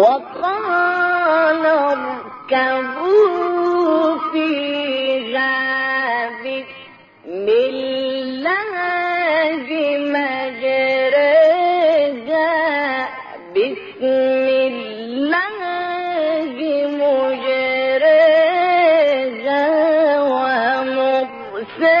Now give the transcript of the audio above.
وقال اركبوا فيها بسم الله مجرها بسم الله مجرها ومرساها